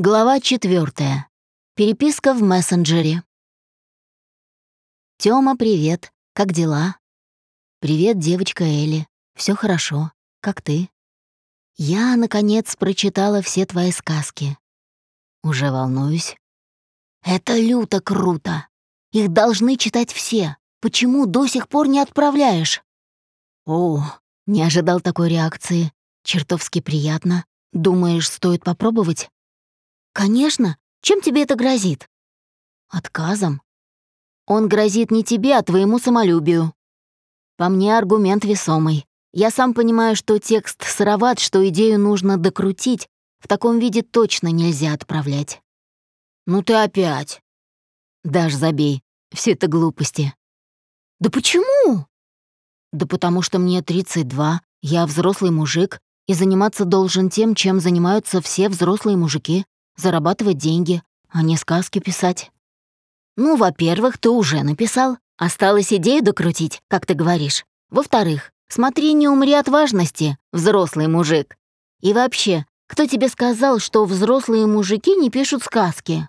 Глава четвертая. Переписка в мессенджере. Тёма, привет. Как дела? Привет, девочка Элли. Все хорошо. Как ты? Я, наконец, прочитала все твои сказки. Уже волнуюсь. Это люто круто. Их должны читать все. Почему до сих пор не отправляешь? О, не ожидал такой реакции. Чертовски приятно. Думаешь, стоит попробовать? «Конечно. Чем тебе это грозит?» «Отказом. Он грозит не тебе, а твоему самолюбию. По мне аргумент весомый. Я сам понимаю, что текст сыроват, что идею нужно докрутить. В таком виде точно нельзя отправлять». «Ну ты опять!» «Дашь забей. Все это глупости». «Да почему?» «Да потому что мне 32, я взрослый мужик, и заниматься должен тем, чем занимаются все взрослые мужики зарабатывать деньги, а не сказки писать. Ну, во-первых, ты уже написал. Осталось идею докрутить, как ты говоришь. Во-вторых, смотри, не умри от важности, взрослый мужик. И вообще, кто тебе сказал, что взрослые мужики не пишут сказки?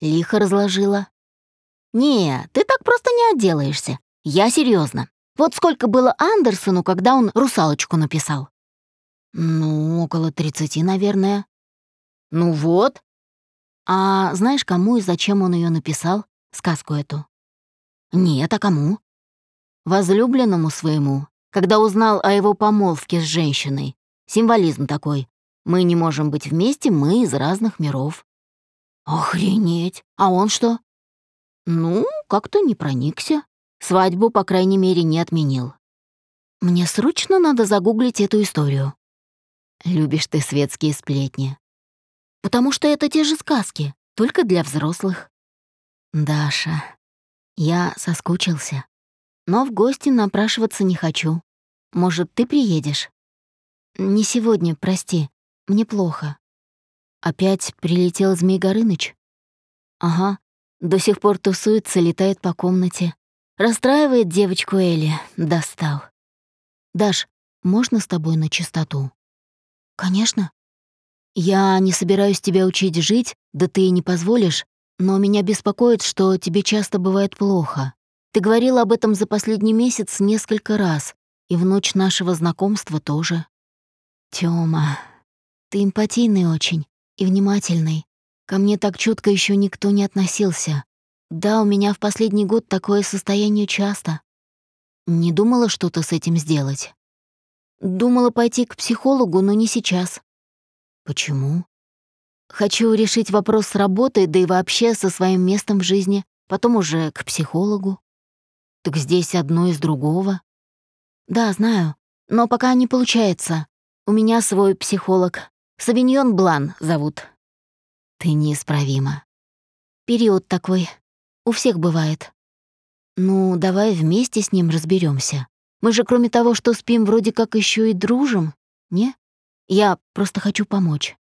Лихо разложила. Не, ты так просто не отделаешься. Я серьезно. Вот сколько было Андерсону, когда он «Русалочку» написал? Ну, около тридцати, наверное. «Ну вот». «А знаешь, кому и зачем он ее написал, сказку эту?» «Нет, а кому?» «Возлюбленному своему, когда узнал о его помолвке с женщиной. Символизм такой. Мы не можем быть вместе, мы из разных миров». «Охренеть! А он что?» «Ну, как-то не проникся. Свадьбу, по крайней мере, не отменил». «Мне срочно надо загуглить эту историю». «Любишь ты светские сплетни потому что это те же сказки, только для взрослых. Даша, я соскучился, но в гости напрашиваться не хочу. Может, ты приедешь? Не сегодня, прости, мне плохо. Опять прилетел Змей Горыныч? Ага, до сих пор тусуется, летает по комнате. Расстраивает девочку Элли, достал. Даш, можно с тобой на чистоту? Конечно. «Я не собираюсь тебя учить жить, да ты и не позволишь, но меня беспокоит, что тебе часто бывает плохо. Ты говорила об этом за последний месяц несколько раз, и в ночь нашего знакомства тоже. Тёма, ты эмпатийный очень и внимательный. Ко мне так чутко еще никто не относился. Да, у меня в последний год такое состояние часто. Не думала что-то с этим сделать. Думала пойти к психологу, но не сейчас. Почему? Хочу решить вопрос с работой, да и вообще со своим местом в жизни, потом уже к психологу. Так здесь одно из другого. Да, знаю, но пока не получается. У меня свой психолог. Савиньон Блан зовут. Ты неисправима. Период такой. У всех бывает. Ну, давай вместе с ним разберемся. Мы же кроме того, что спим, вроде как еще и дружим, не? Я просто хочу помочь.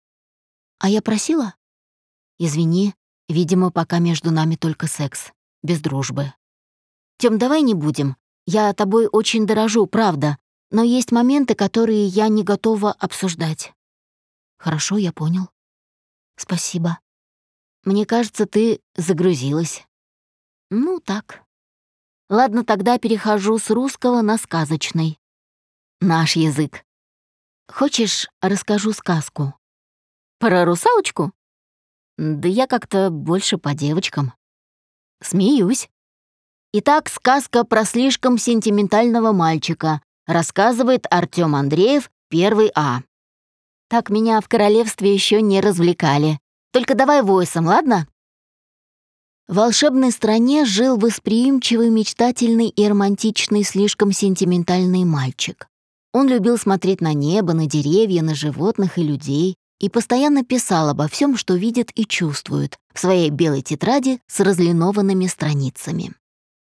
А я просила? Извини, видимо, пока между нами только секс, без дружбы. Тём, давай не будем. Я тобой очень дорожу, правда, но есть моменты, которые я не готова обсуждать. Хорошо, я понял. Спасибо. Мне кажется, ты загрузилась. Ну, так. Ладно, тогда перехожу с русского на сказочный. Наш язык. Хочешь, расскажу сказку? Про русалочку? Да я как-то больше по девочкам. Смеюсь. Итак, сказка про слишком сентиментального мальчика. Рассказывает Артём Андреев, первый А. Так меня в королевстве еще не развлекали. Только давай войсом, ладно? В волшебной стране жил восприимчивый, мечтательный и романтичный, слишком сентиментальный мальчик. Он любил смотреть на небо, на деревья, на животных и людей и постоянно писал обо всем, что видит и чувствует, в своей белой тетради с разлинованными страницами.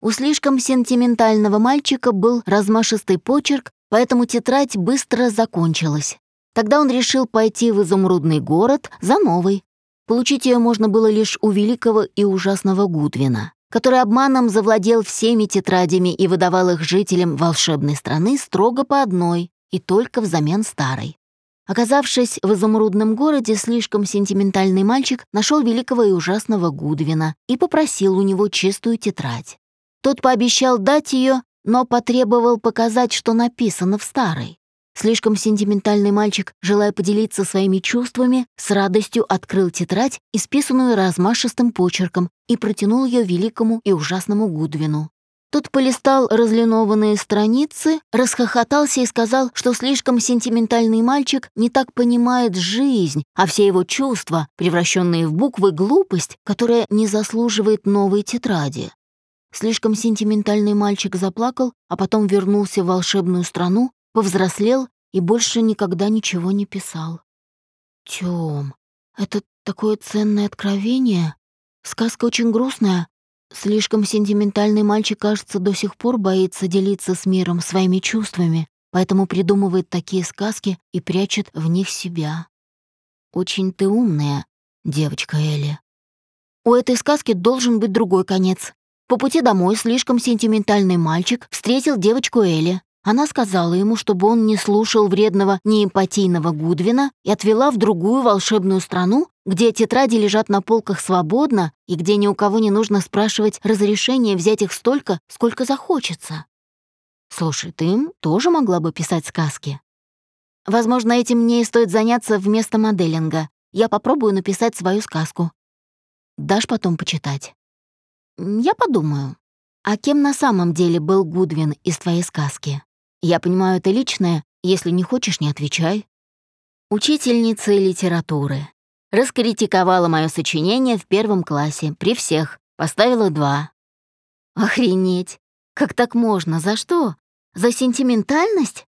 У слишком сентиментального мальчика был размашистый почерк, поэтому тетрадь быстро закончилась. Тогда он решил пойти в изумрудный город за новой. Получить ее можно было лишь у великого и ужасного Гудвина который обманом завладел всеми тетрадями и выдавал их жителям волшебной страны строго по одной и только взамен старой. Оказавшись в изумрудном городе, слишком сентиментальный мальчик нашел великого и ужасного Гудвина и попросил у него чистую тетрадь. Тот пообещал дать ее, но потребовал показать, что написано в старой. Слишком сентиментальный мальчик, желая поделиться своими чувствами, с радостью открыл тетрадь, исписанную размашистым почерком, и протянул ее великому и ужасному Гудвину. Тот полистал разлинованные страницы, расхохотался и сказал, что слишком сентиментальный мальчик не так понимает жизнь, а все его чувства, превращенные в буквы, глупость, которая не заслуживает новой тетради. Слишком сентиментальный мальчик заплакал, а потом вернулся в волшебную страну, повзрослел и больше никогда ничего не писал. Тём, это такое ценное откровение. Сказка очень грустная. Слишком сентиментальный мальчик, кажется, до сих пор боится делиться с миром своими чувствами, поэтому придумывает такие сказки и прячет в них себя. Очень ты умная, девочка Элли. У этой сказки должен быть другой конец. По пути домой слишком сентиментальный мальчик встретил девочку Элли. Она сказала ему, чтобы он не слушал вредного неэмпатийного Гудвина и отвела в другую волшебную страну, где тетради лежат на полках свободно и где ни у кого не нужно спрашивать разрешения взять их столько, сколько захочется. Слушай, ты им тоже могла бы писать сказки. Возможно, этим мне и стоит заняться вместо моделинга. Я попробую написать свою сказку. Дашь потом почитать? Я подумаю. А кем на самом деле был Гудвин из твоей сказки? Я понимаю, это личное, если не хочешь, не отвечай. Учительница литературы. Раскритиковала мое сочинение в первом классе, при всех, поставила два. Охренеть! Как так можно? За что? За сентиментальность?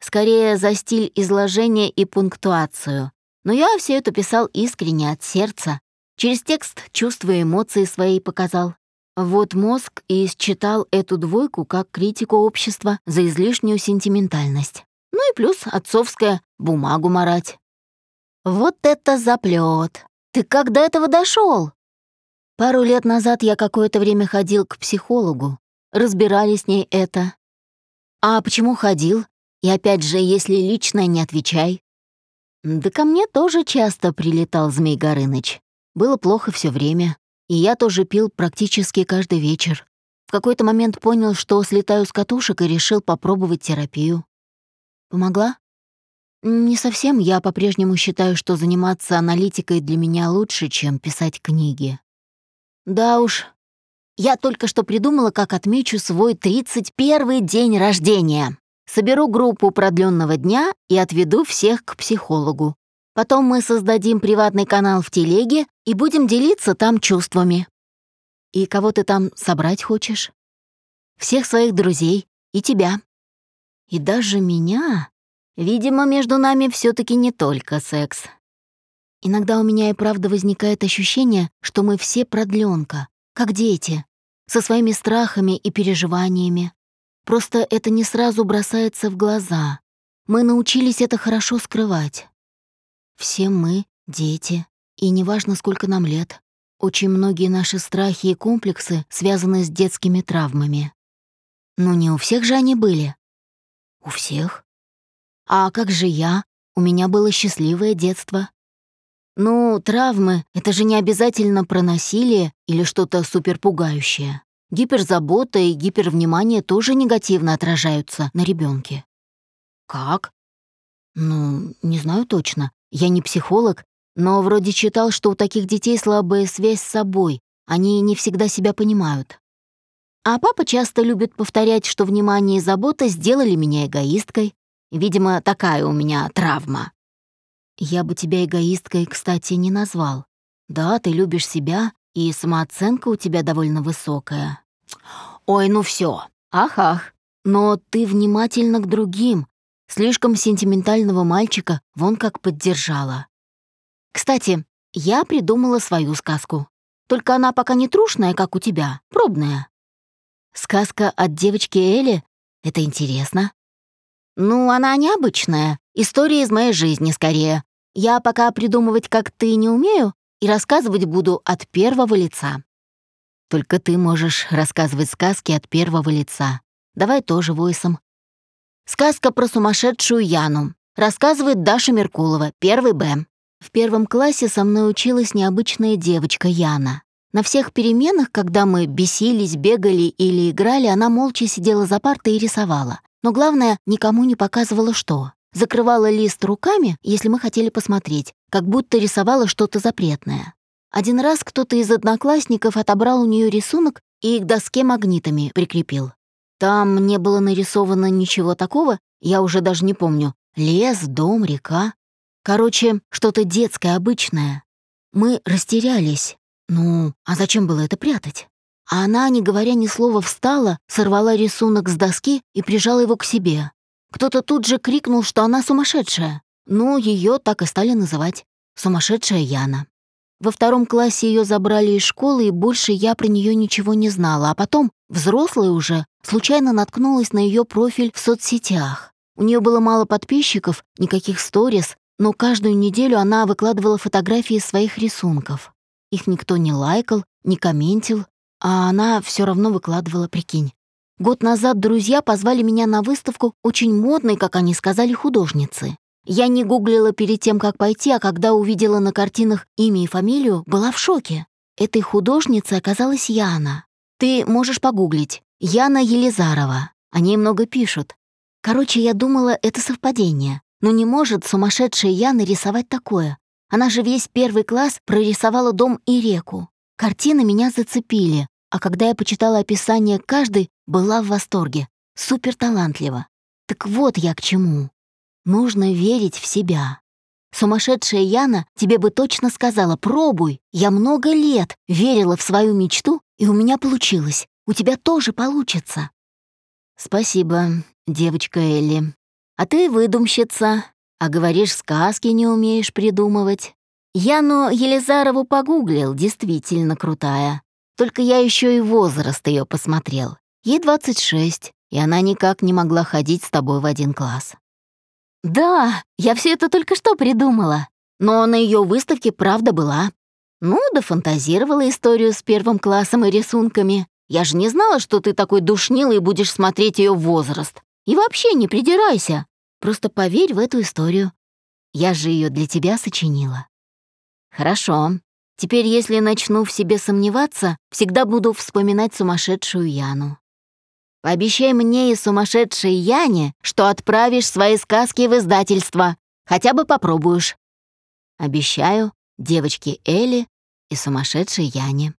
Скорее, за стиль изложения и пунктуацию. Но я все это писал искренне, от сердца. Через текст чувства и эмоции свои показал. Вот мозг и считал эту двойку как критику общества за излишнюю сентиментальность. Ну и плюс отцовская бумагу марать. Вот это заплет! Ты как до этого дошел? Пару лет назад я какое-то время ходил к психологу. Разбирали с ней это. А почему ходил? И опять же, если лично, не отвечай. Да ко мне тоже часто прилетал Змей Горыныч. Было плохо все время. И я тоже пил практически каждый вечер. В какой-то момент понял, что слетаю с катушек и решил попробовать терапию. Помогла? Не совсем. Я по-прежнему считаю, что заниматься аналитикой для меня лучше, чем писать книги. Да уж. Я только что придумала, как отмечу свой 31-й день рождения. Соберу группу продленного дня и отведу всех к психологу. Потом мы создадим приватный канал в телеге и будем делиться там чувствами. И кого ты там собрать хочешь? Всех своих друзей и тебя. И даже меня. Видимо, между нами все таки не только секс. Иногда у меня и правда возникает ощущение, что мы все продленка, как дети, со своими страхами и переживаниями. Просто это не сразу бросается в глаза. Мы научились это хорошо скрывать. Все мы — дети, и неважно, сколько нам лет. Очень многие наши страхи и комплексы связаны с детскими травмами. Но не у всех же они были. У всех. А как же я? У меня было счастливое детство. Ну, травмы — это же не обязательно про насилие или что-то суперпугающее. Гиперзабота и гипервнимание тоже негативно отражаются на ребенке. Как? Ну, не знаю точно. Я не психолог, но вроде читал, что у таких детей слабая связь с собой, они не всегда себя понимают. А папа часто любит повторять, что внимание и забота сделали меня эгоисткой. Видимо, такая у меня травма. Я бы тебя эгоисткой, кстати, не назвал. Да, ты любишь себя, и самооценка у тебя довольно высокая. Ой, ну все. Ах-ах. Но ты внимательна к другим, Слишком сентиментального мальчика вон как поддержала. Кстати, я придумала свою сказку. Только она пока не трушная, как у тебя, пробная. Сказка от девочки Эли — это интересно. Ну, она необычная. История из моей жизни, скорее. Я пока придумывать, как ты, не умею, и рассказывать буду от первого лица. Только ты можешь рассказывать сказки от первого лица. Давай тоже войсом. Сказка про сумасшедшую Яну. Рассказывает Даша Меркулова, первый Б. В первом классе со мной училась необычная девочка Яна. На всех переменах, когда мы бесились, бегали или играли, она молча сидела за партой и рисовала. Но главное, никому не показывала что. Закрывала лист руками, если мы хотели посмотреть, как будто рисовала что-то запретное. Один раз кто-то из одноклассников отобрал у нее рисунок и к доске магнитами прикрепил. Там не было нарисовано ничего такого, я уже даже не помню. Лес, дом, река. Короче, что-то детское, обычное. Мы растерялись. Ну, а зачем было это прятать? А она, не говоря ни слова, встала, сорвала рисунок с доски и прижала его к себе. Кто-то тут же крикнул, что она сумасшедшая. Ну, ее так и стали называть. Сумасшедшая Яна. Во втором классе ее забрали из школы, и больше я про нее ничего не знала. А потом, взрослая уже, случайно наткнулась на ее профиль в соцсетях. У нее было мало подписчиков, никаких сторис, но каждую неделю она выкладывала фотографии своих рисунков. Их никто не лайкал, не комментил, а она все равно выкладывала, прикинь. Год назад друзья позвали меня на выставку очень модной, как они сказали, художницы. Я не гуглила перед тем, как пойти, а когда увидела на картинах имя и фамилию, была в шоке. Этой художницей оказалась Яна. Ты можешь погуглить. Яна Елизарова. О ней много пишут. Короче, я думала, это совпадение. Но не может сумасшедшая Яна рисовать такое. Она же весь первый класс прорисовала дом и реку. Картины меня зацепили, а когда я почитала описание каждой, была в восторге. Супер талантливо. Так вот я к чему. Нужно верить в себя. Сумасшедшая Яна тебе бы точно сказала «пробуй». Я много лет верила в свою мечту, и у меня получилось. У тебя тоже получится. Спасибо, девочка Элли. А ты выдумщица, а говоришь, сказки не умеешь придумывать. Яну Елизарову погуглил, действительно крутая. Только я еще и возраст ее посмотрел. Ей 26, и она никак не могла ходить с тобой в один класс. Да, я все это только что придумала. Но на ее выставке правда была. Ну, да фантазировала историю с первым классом и рисунками. Я же не знала, что ты такой душнилый будешь смотреть ее возраст. И вообще не придирайся. Просто поверь в эту историю. Я же ее для тебя сочинила. Хорошо. Теперь, если начну в себе сомневаться, всегда буду вспоминать сумасшедшую Яну. Пообещай мне и сумасшедшей Яне, что отправишь свои сказки в издательство. Хотя бы попробуешь. Обещаю девочке Элли и сумасшедшей Яне.